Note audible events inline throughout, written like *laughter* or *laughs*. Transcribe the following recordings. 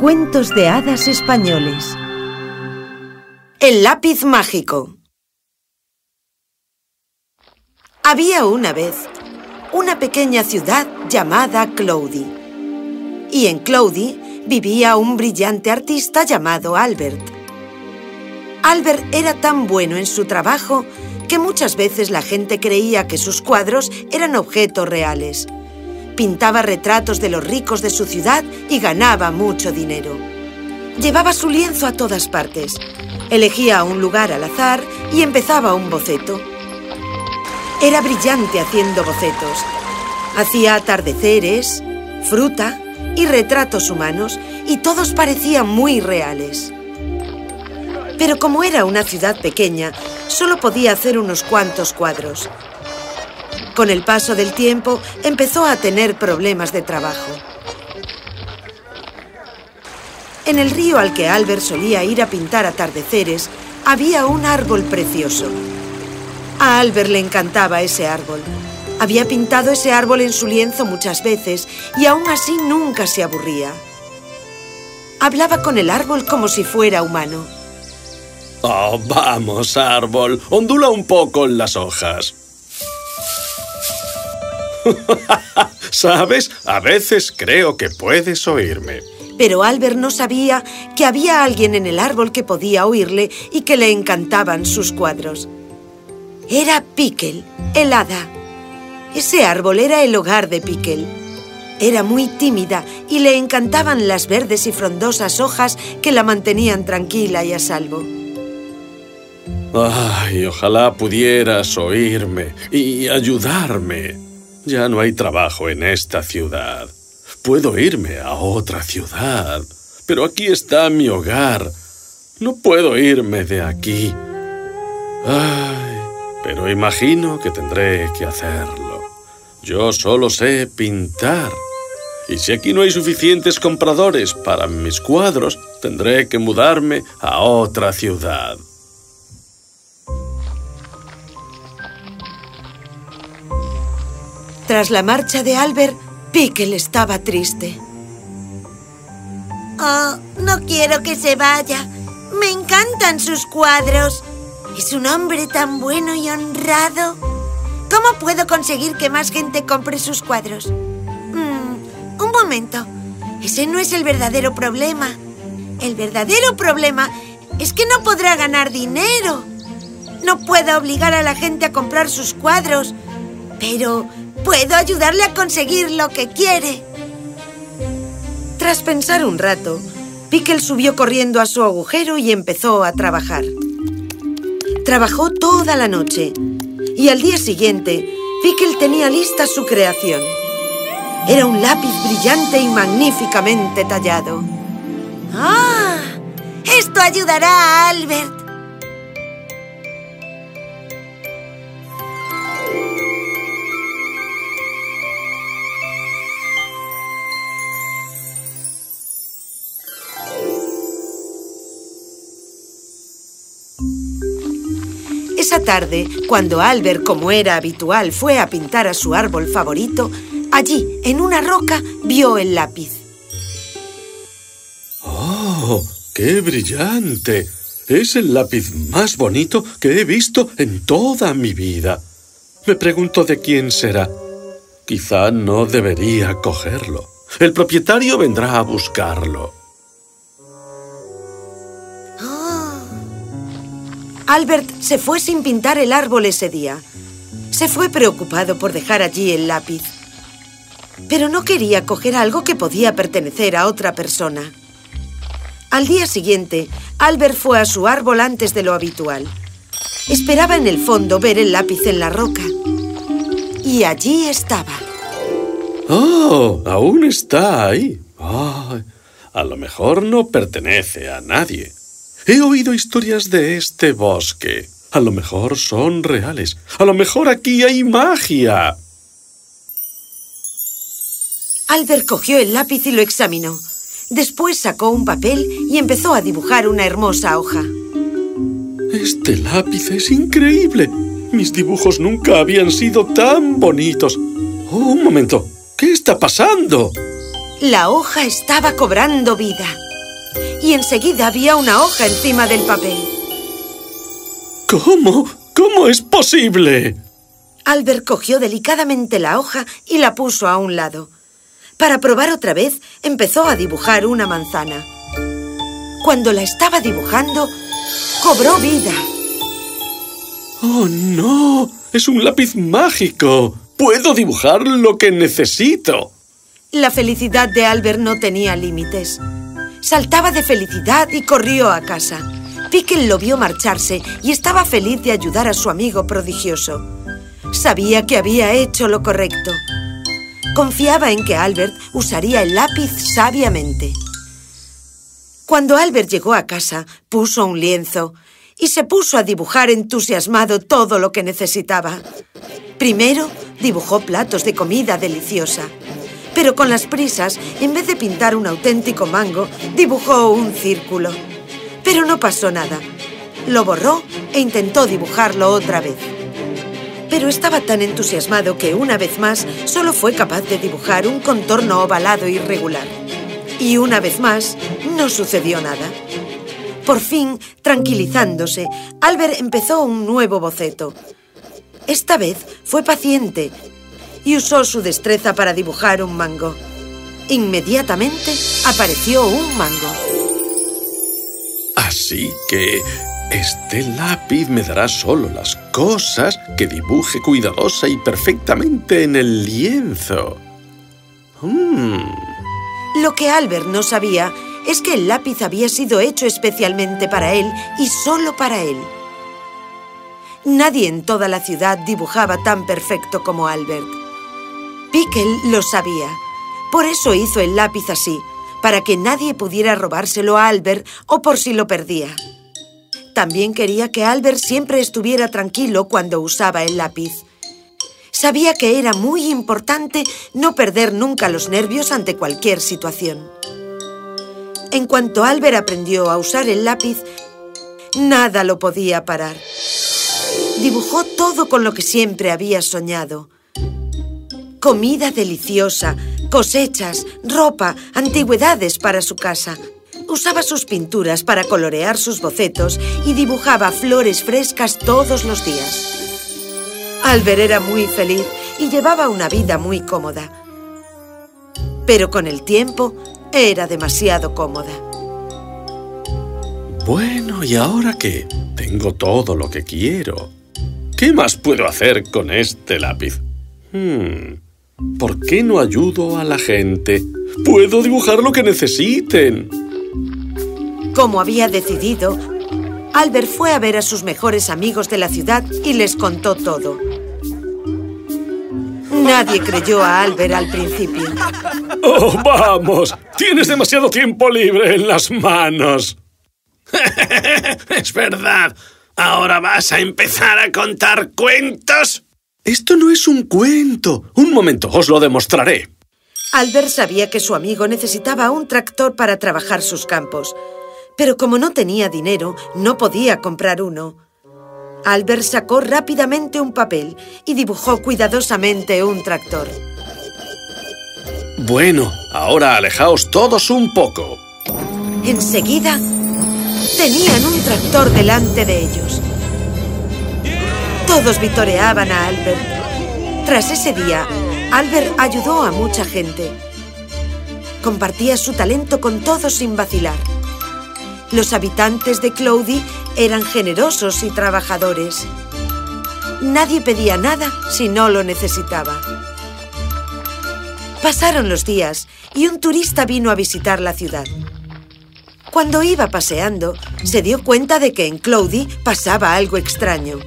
Cuentos de hadas españoles El lápiz mágico Había una vez una pequeña ciudad llamada Cloudy. Y en Cloudy vivía un brillante artista llamado Albert. Albert era tan bueno en su trabajo que muchas veces la gente creía que sus cuadros eran objetos reales pintaba retratos de los ricos de su ciudad y ganaba mucho dinero. Llevaba su lienzo a todas partes. Elegía un lugar al azar y empezaba un boceto. Era brillante haciendo bocetos. Hacía atardeceres, fruta y retratos humanos y todos parecían muy reales. Pero como era una ciudad pequeña, solo podía hacer unos cuantos cuadros. Con el paso del tiempo, empezó a tener problemas de trabajo. En el río al que Albert solía ir a pintar atardeceres, había un árbol precioso. A Albert le encantaba ese árbol. Había pintado ese árbol en su lienzo muchas veces y aún así nunca se aburría. Hablaba con el árbol como si fuera humano. Oh, vamos, árbol, ondula un poco en las hojas. *laughs* ¿Sabes? A veces creo que puedes oírme. Pero Albert no sabía que había alguien en el árbol que podía oírle y que le encantaban sus cuadros. Era Pickle, el hada. Ese árbol era el hogar de Pickle. Era muy tímida y le encantaban las verdes y frondosas hojas que la mantenían tranquila y a salvo. Ay, ojalá pudieras oírme y ayudarme. Ya no hay trabajo en esta ciudad. Puedo irme a otra ciudad, pero aquí está mi hogar. No puedo irme de aquí. Ay, pero imagino que tendré que hacerlo. Yo solo sé pintar. Y si aquí no hay suficientes compradores para mis cuadros, tendré que mudarme a otra ciudad. Tras la marcha de Albert, Pickle estaba triste. Oh, no quiero que se vaya. Me encantan sus cuadros. Es un hombre tan bueno y honrado. ¿Cómo puedo conseguir que más gente compre sus cuadros? Mm, un momento. Ese no es el verdadero problema. El verdadero problema es que no podrá ganar dinero. No puedo obligar a la gente a comprar sus cuadros. Pero Puedo ayudarle a conseguir lo que quiere. Tras pensar un rato, Pickle subió corriendo a su agujero y empezó a trabajar. Trabajó toda la noche y al día siguiente, Pickle tenía lista su creación. Era un lápiz brillante y magníficamente tallado. ¡Ah! Esto ayudará a Albert. Tarde, cuando Albert, como era habitual, fue a pintar a su árbol favorito, allí, en una roca, vio el lápiz. ¡Oh! ¡Qué brillante! Es el lápiz más bonito que he visto en toda mi vida. Me pregunto de quién será. Quizá no debería cogerlo. El propietario vendrá a buscarlo. Albert se fue sin pintar el árbol ese día. Se fue preocupado por dejar allí el lápiz. Pero no quería coger algo que podía pertenecer a otra persona. Al día siguiente, Albert fue a su árbol antes de lo habitual. Esperaba en el fondo ver el lápiz en la roca. Y allí estaba. ¡Oh! Aún está ahí. a lo mejor no pertenece a nadie. He oído historias de este bosque. A lo mejor son reales. A lo mejor aquí hay magia. Albert cogió el lápiz y lo examinó. Después sacó un papel y empezó a dibujar una hermosa hoja. Este lápiz es increíble. Mis dibujos nunca habían sido tan bonitos. Oh, un momento. ¿Qué está pasando? La hoja estaba cobrando vida. Y enseguida había una hoja encima del papel. ¿Cómo? ¿Cómo es posible? Albert cogió delicadamente la hoja y la puso a un lado. Para probar otra vez, empezó a dibujar una manzana. Cuando la estaba dibujando, cobró vida. ¡Oh, no! ¡Es un lápiz mágico! ¡Puedo dibujar lo que necesito! La felicidad de Albert no tenía límites. Saltaba de felicidad y corrió a casa. Pickle lo vio marcharse y estaba feliz de ayudar a su amigo prodigioso. Sabía que había hecho lo correcto. Confiaba en que Albert usaría el lápiz sabiamente. Cuando Albert llegó a casa, puso un lienzo y se puso a dibujar entusiasmado todo lo que necesitaba. Primero, dibujó platos de comida deliciosa. Pero con las prisas, en vez de pintar un auténtico mango, dibujó un círculo. Pero no pasó nada. Lo borró e intentó dibujarlo otra vez. Pero estaba tan entusiasmado que una vez más solo fue capaz de dibujar un contorno ovalado irregular. Y una vez más no sucedió nada. Por fin, tranquilizándose, Albert empezó un nuevo boceto. Esta vez fue paciente y usó su destreza para dibujar un mango. Inmediatamente apareció un mango. Así que este lápiz me dará solo las cosas que dibuje cuidadosa y perfectamente en el lienzo. Mm. Lo que Albert no sabía es que el lápiz había sido hecho especialmente para él y solo para él. Nadie en toda la ciudad dibujaba tan perfecto como Albert. Pickle lo sabía. Por eso hizo el lápiz así, para que nadie pudiera robárselo a Albert o por si lo perdía. También quería que Albert siempre estuviera tranquilo cuando usaba el lápiz. Sabía que era muy importante no perder nunca los nervios ante cualquier situación. En cuanto Albert aprendió a usar el lápiz, nada lo podía parar. Dibujó todo con lo que siempre había soñado. Comida deliciosa, cosechas, ropa, antigüedades para su casa. Usaba sus pinturas para colorear sus bocetos y dibujaba flores frescas todos los días. Albert era muy feliz y llevaba una vida muy cómoda. Pero con el tiempo era demasiado cómoda. Bueno, ¿y ahora qué? Tengo todo lo que quiero. ¿Qué más puedo hacer con este lápiz? Hmm, ¿Por qué no ayudo a la gente? ¡Puedo dibujar lo que necesiten! Como había decidido, Albert fue a ver a sus mejores amigos de la ciudad y les contó todo. Nadie creyó a Albert al principio. ¡Oh, vamos! Tienes demasiado tiempo libre en las manos. *laughs* es verdad. ¿Ahora vas a empezar a contar cuentos? Esto no es un cuento. Un momento, os lo demostraré. Albert sabía que su amigo necesitaba un tractor para trabajar sus campos, pero como no tenía dinero, no podía comprar uno. Albert sacó rápidamente un papel y dibujó cuidadosamente un tractor. Bueno, ahora alejaos todos un poco. Enseguida, tenían un tractor delante de ellos. Todos vitoreaban a Albert. Tras ese día, Albert ayudó a mucha gente. Compartía su talento con todos sin vacilar. Los habitantes de Cloudy eran generosos y trabajadores. Nadie pedía nada si no lo necesitaba. Pasaron los días y un turista vino a visitar la ciudad. Cuando iba paseando, se dio cuenta de que en Cloudy pasaba algo extraño.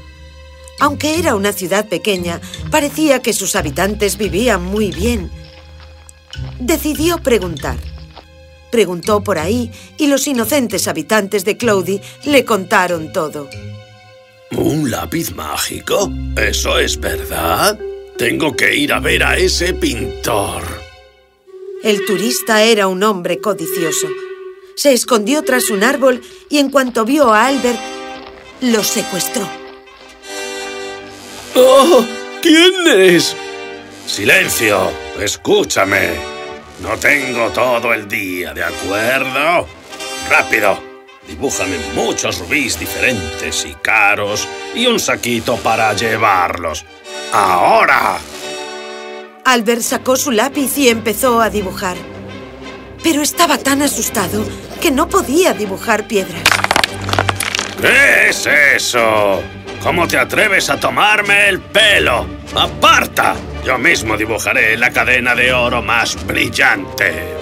Aunque era una ciudad pequeña, parecía que sus habitantes vivían muy bien. Decidió preguntar. Preguntó por ahí y los inocentes habitantes de Cloudy le contaron todo. ¿Un lápiz mágico? ¿Eso es verdad? Tengo que ir a ver a ese pintor. El turista era un hombre codicioso. Se escondió tras un árbol y en cuanto vio a Albert, lo secuestró. ¡Oh! ¿Quién es? ¡Silencio! ¡Escúchame! No tengo todo el día, ¿de acuerdo? rápido. Dibújame muchos rubíes diferentes y caros y un saquito para llevarlos. ¡Ahora! Albert sacó su lápiz y empezó a dibujar. Pero estaba tan asustado que no podía dibujar piedras. ¿Qué es eso? ¿Cómo te atreves a tomarme el pelo? ¡Aparta! Yo mismo dibujaré la cadena de oro más brillante.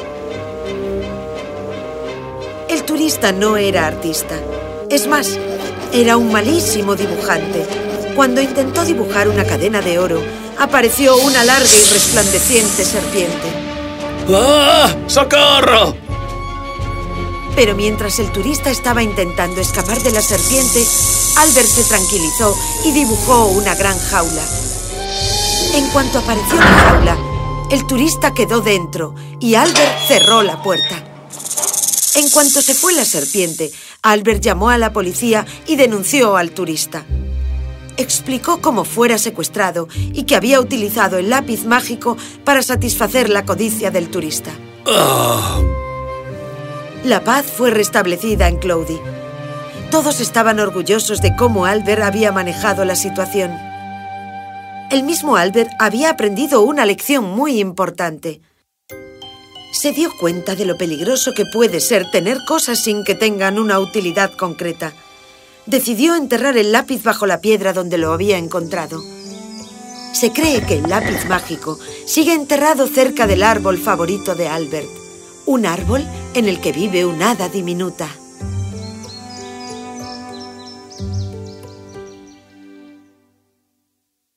El turista no era artista. Es más, era un malísimo dibujante. Cuando intentó dibujar una cadena de oro, apareció una larga y resplandeciente serpiente. ¡Ah! ¡Socorro! Pero mientras el turista estaba intentando escapar de la serpiente, Albert se tranquilizó y dibujó una gran jaula. En cuanto apareció la jaula, el turista quedó dentro y Albert cerró la puerta. En cuanto se fue la serpiente, Albert llamó a la policía y denunció al turista. Explicó cómo fuera secuestrado y que había utilizado el lápiz mágico para satisfacer la codicia del turista. La paz fue restablecida en Cloudy. Todos estaban orgullosos de cómo Albert había manejado la situación. El mismo Albert había aprendido una lección muy importante. Se dio cuenta de lo peligroso que puede ser tener cosas sin que tengan una utilidad concreta. Decidió enterrar el lápiz bajo la piedra donde lo había encontrado. Se cree que el lápiz mágico sigue enterrado cerca del árbol favorito de Albert, un árbol en el que vive una hada diminuta.